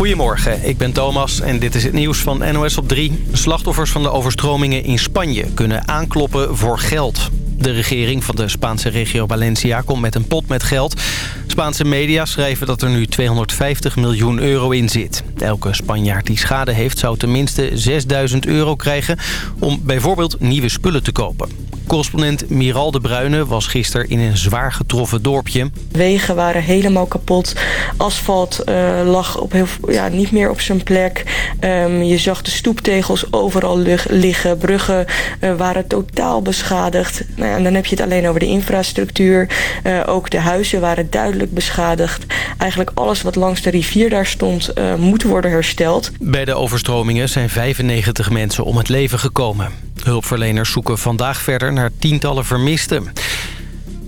Goedemorgen, ik ben Thomas en dit is het nieuws van NOS op 3. Slachtoffers van de overstromingen in Spanje kunnen aankloppen voor geld. De regering van de Spaanse regio Valencia komt met een pot met geld. Spaanse media schrijven dat er nu 250 miljoen euro in zit. Elke Spanjaard die schade heeft zou tenminste 6000 euro krijgen... om bijvoorbeeld nieuwe spullen te kopen. Correspondent Miral de Bruyne was gisteren in een zwaar getroffen dorpje. Wegen waren helemaal kapot. Asfalt uh, lag op heel, ja, niet meer op zijn plek. Um, je zag de stoeptegels overal liggen. Bruggen uh, waren totaal beschadigd. Nou en dan heb je het alleen over de infrastructuur. Uh, ook de huizen waren duidelijk beschadigd. Eigenlijk alles wat langs de rivier daar stond moet worden hersteld. Bij de overstromingen zijn 95 mensen om het leven gekomen. Hulpverleners zoeken vandaag verder naar tientallen vermisten.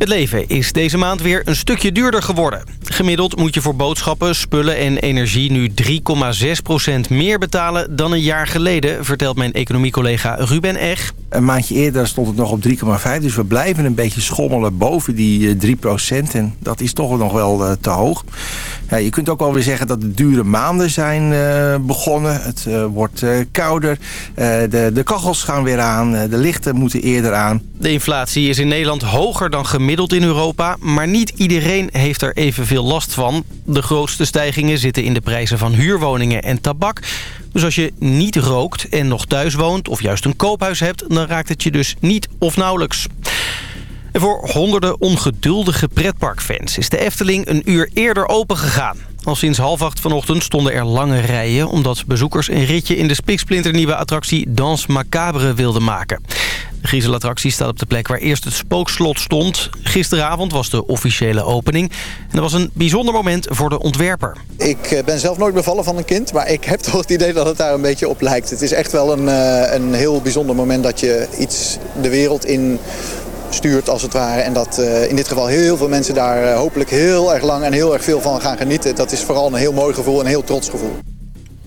Het leven is deze maand weer een stukje duurder geworden. Gemiddeld moet je voor boodschappen, spullen en energie nu 3,6% meer betalen dan een jaar geleden, vertelt mijn economiecollega Ruben Eg. Een maandje eerder stond het nog op 3,5, dus we blijven een beetje schommelen boven die 3% eh, En dat is toch nog wel uh, te hoog. Ja, je kunt ook wel weer zeggen dat de dure maanden zijn uh, begonnen. Het wordt kouder, de, de kachels gaan weer aan, de lichten moeten eerder aan. De inflatie is in Nederland hoger dan gemiddeld in Europa... maar niet iedereen heeft er evenveel last van. De grootste stijgingen zitten in de prijzen van huurwoningen en tabak. Dus als je niet rookt en nog thuis woont of juist een koophuis hebt... dan raakt het je dus niet of nauwelijks. En voor honderden ongeduldige pretparkfans is de Efteling een uur eerder opengegaan. Al sinds half acht vanochtend stonden er lange rijen... omdat bezoekers een ritje in de spiksplinternieuwe attractie Dans Macabre wilden maken. De griezelattractie staat op de plek waar eerst het spookslot stond. Gisteravond was de officiële opening. En dat was een bijzonder moment voor de ontwerper. Ik eh, ben zelf nooit bevallen van een kind, maar ik heb toch het idee dat het daar een beetje op lijkt. Het is echt wel een, eh, een heel bijzonder moment dat je iets de wereld in stuurt als het ware. En dat uh, in dit geval heel veel mensen daar uh, hopelijk heel erg lang en heel erg veel van gaan genieten. Dat is vooral een heel mooi gevoel en een heel trots gevoel.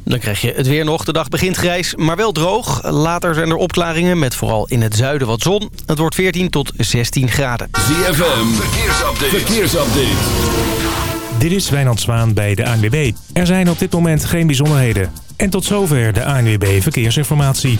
Dan krijg je het weer nog. De dag begint grijs, maar wel droog. Later zijn er opklaringen met vooral in het zuiden wat zon. Het wordt 14 tot 16 graden. ZFM, verkeersupdate. verkeersupdate. Dit is Wijnand Zwaan bij de ANWB. Er zijn op dit moment geen bijzonderheden. En tot zover de ANWB Verkeersinformatie.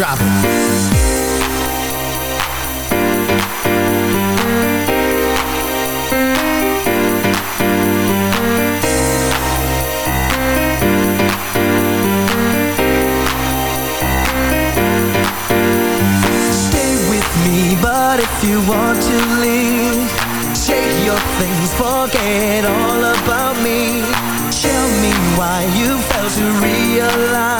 Stay with me, but If you want to leave Take your things, forget all about me. Tell me why you failed to realize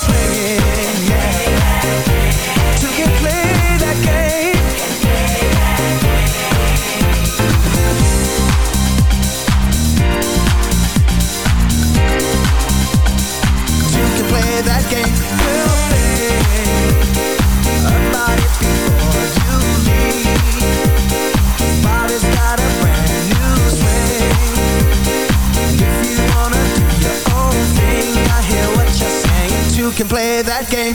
swinging game.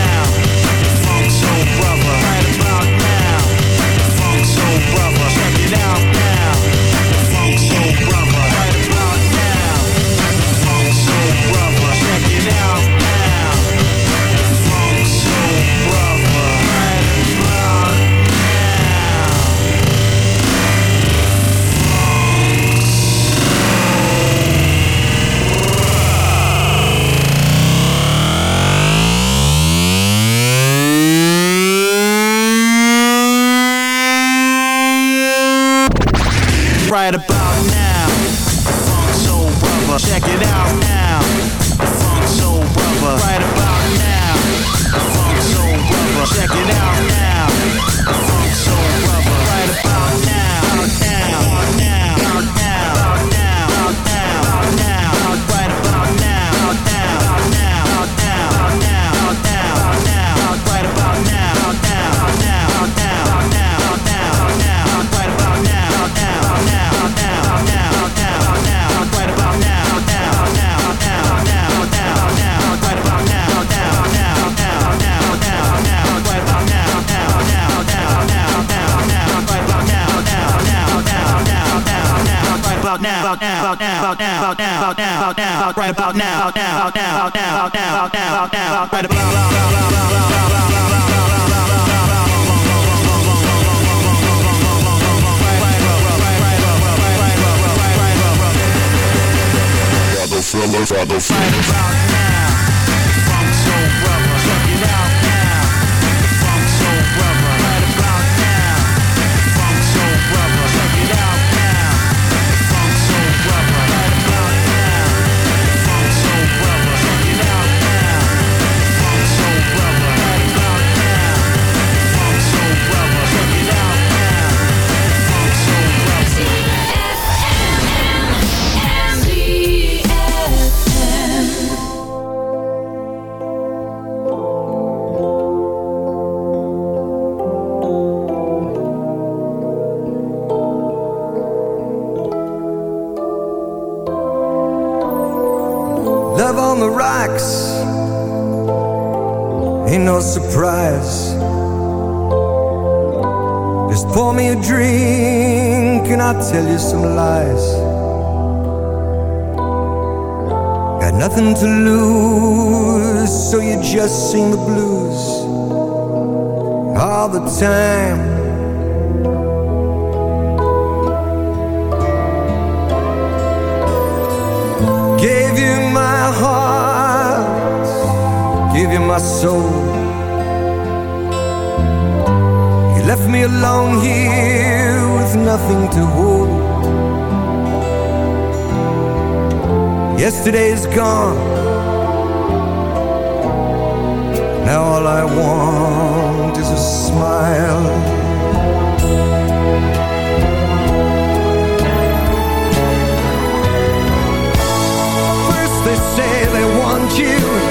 About now, now, now, now, now, now, now. Right about on the rocks. Ain't no surprise. Just pour me a drink and I'll tell you some lies. Got nothing to lose, so you just sing the blues all the time. Gave you my soul. You left me alone here with nothing to hold. Yesterday's gone. Now all I want is a smile. They say they want you.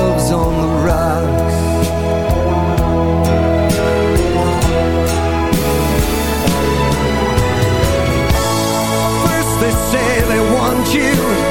you.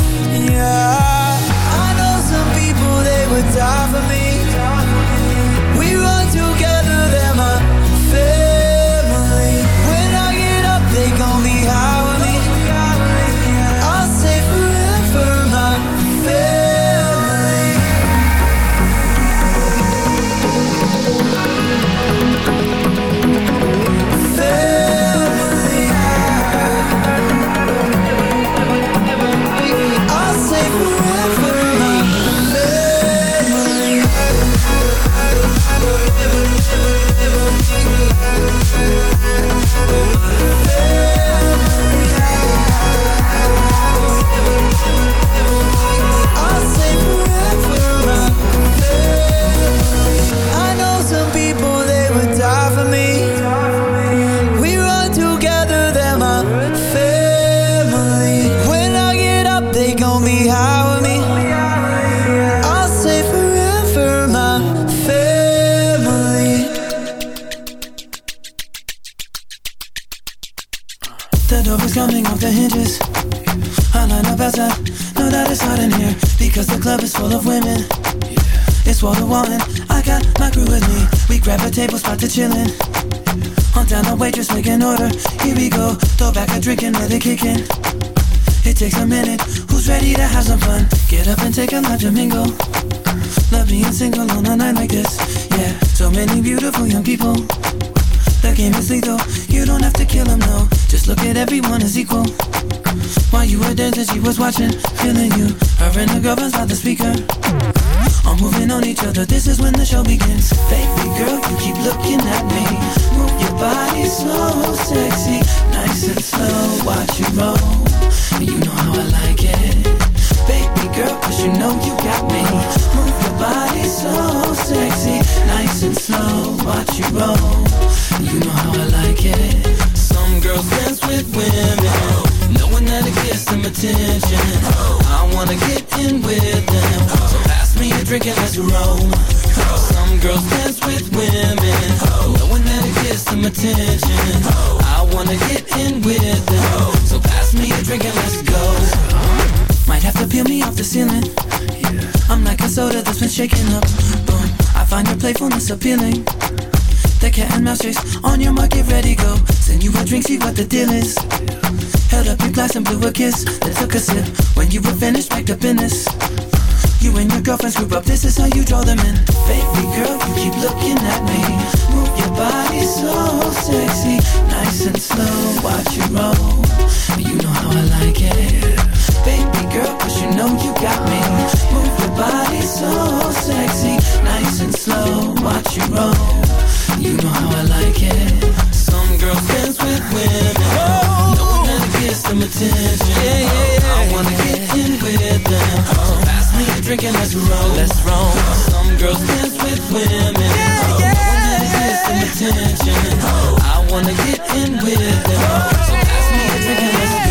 die attention. I wanna get in with them, so pass me a drink and let's go. Might have to peel me off the ceiling. I'm like a soda that's been shaken up. Boom, I find your playfulness appealing. The cat and mouse chase on your mark, get ready, go. Send you a drink, see what the deal is. Held up your glass and blew a kiss, then took a sip. When you were finished, packed up in this. You and your girlfriends group up, this is how you draw them in. Baby girl, you keep looking at me. Move your body so sexy, nice and slow. Watch you roll, you know how I like it. Baby girl, cause you know you got me. Move your body so sexy, nice and slow. Watch you roll, you know how I like it. Some girls dance with women, Oh. knowing that it gets them attention. I wanna get in with them. So pass me a drink and let's roll. Let's roll. Some girls dance with women, knowing that it gets them attention. I wanna get in with them. So pass me a drink and let's go.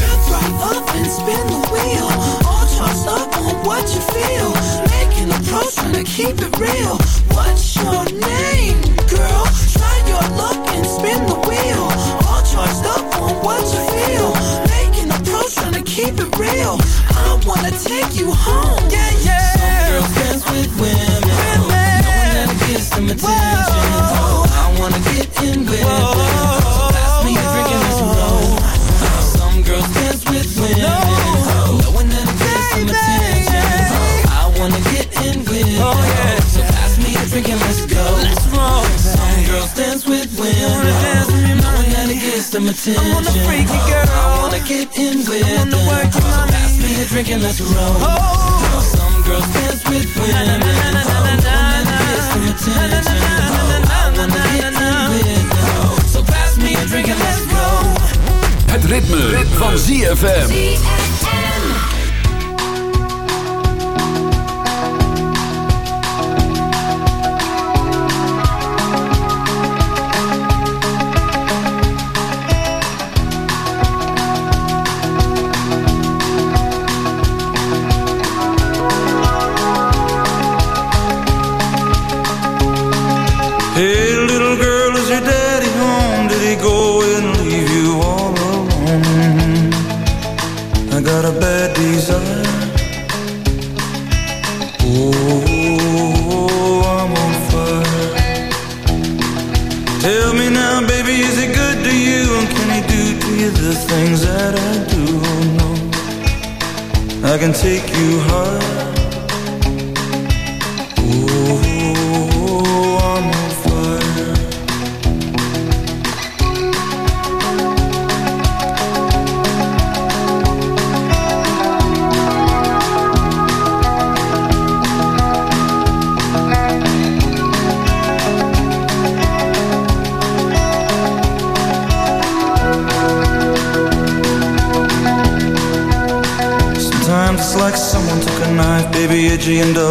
Up and spin the wheel. All charged up on what you feel. Making a pro, trying to keep it real. What's your name, girl? Try your luck and spin the wheel. All charged up on what you feel. Making a pro, trying to keep it real. I wanna take you home. Yeah, yeah. Some girls dance with women. Knowing that it gets them attention. I wanna get in with them. Girls dance with women, knowing that it gets them attention. I wanna freak you, girl. I wanna get in with them, so pass me a drink and let's roll. Some girls dance with women, knowing that it gets them attention. I wanna get in with them, so pass me a drink and let's go. Het ritme, ritme. van ZFM. The things that I do? Oh, no, I can take you high. Baby, edgy and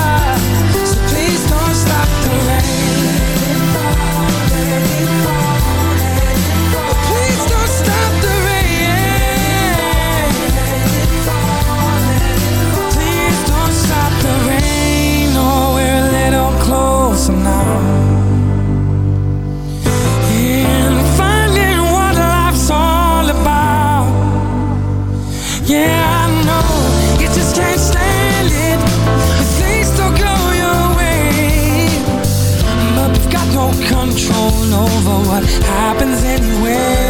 Happens anyway.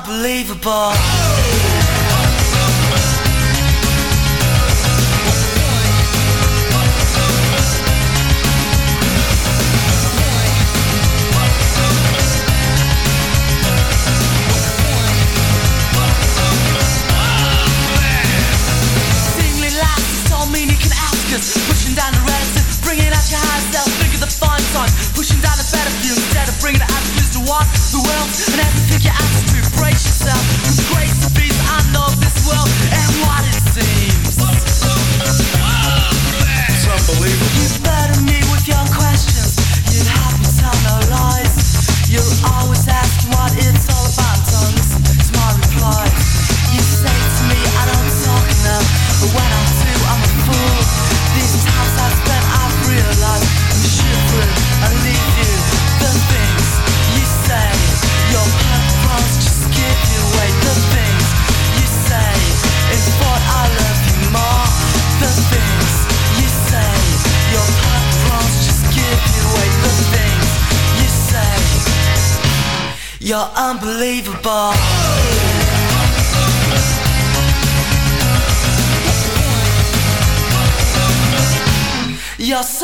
unbelievable. Pushing down the bringing out your high self, think of the fun times. Pushing down the better instead of bringing the attitudes to one. The world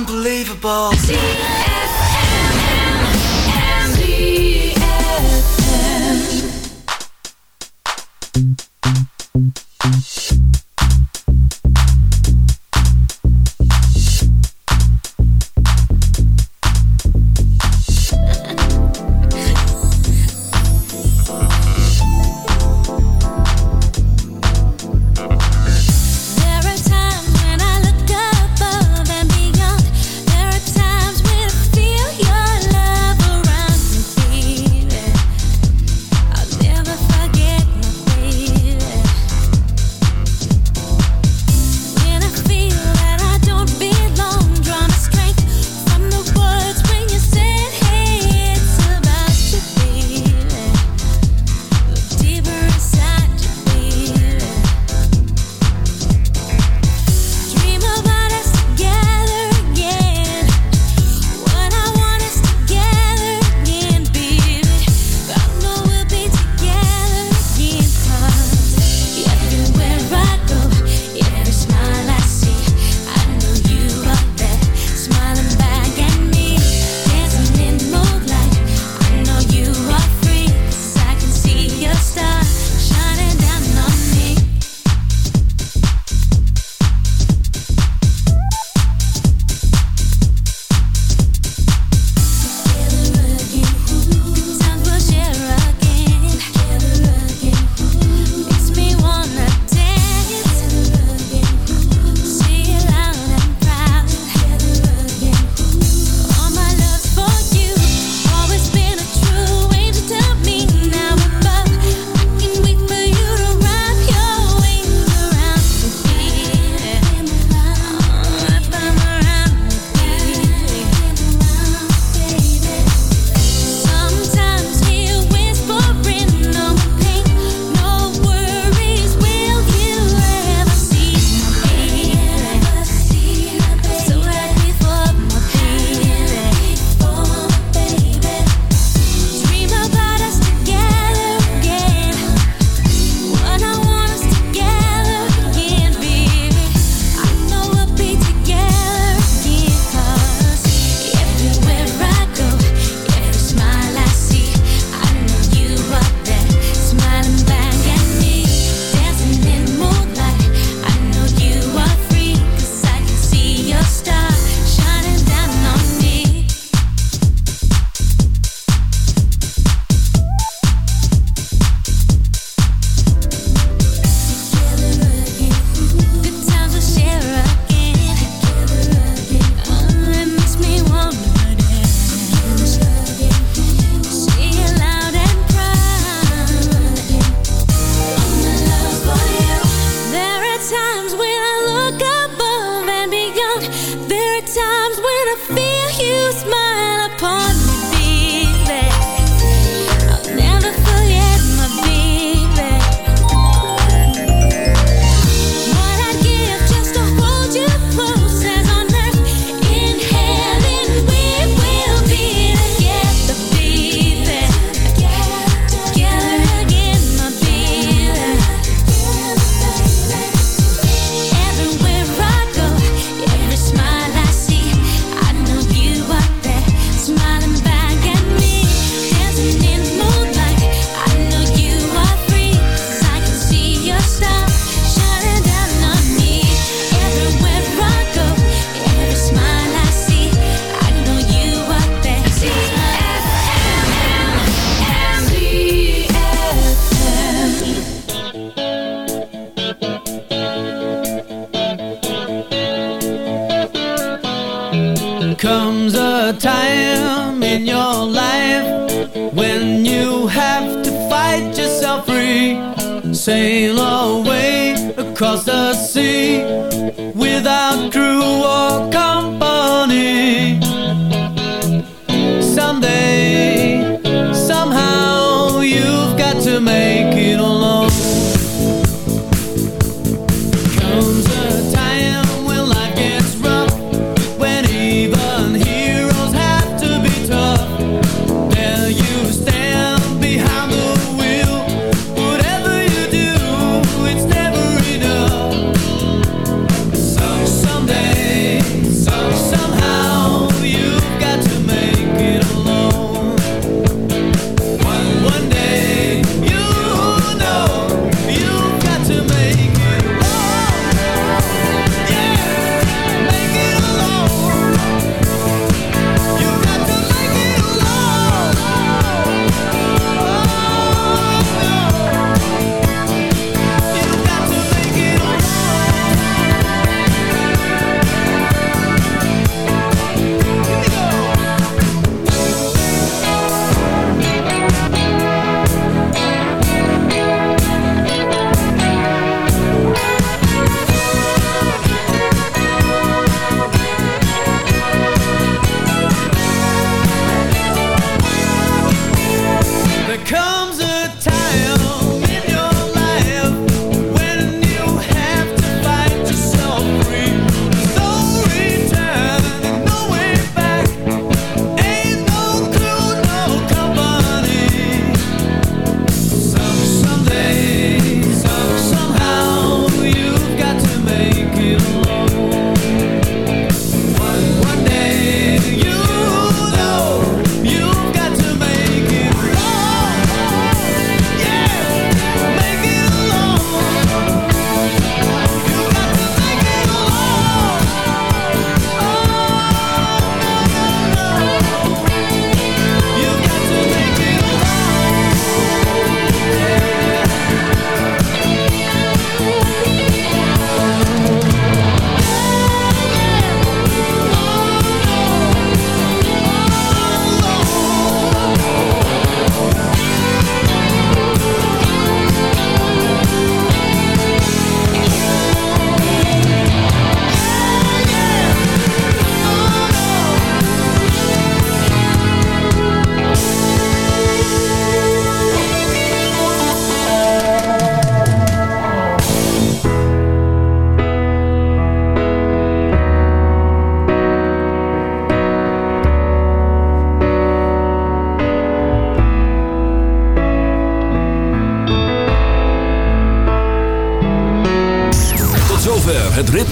unbelievable.